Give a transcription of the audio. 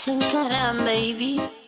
Since that baby.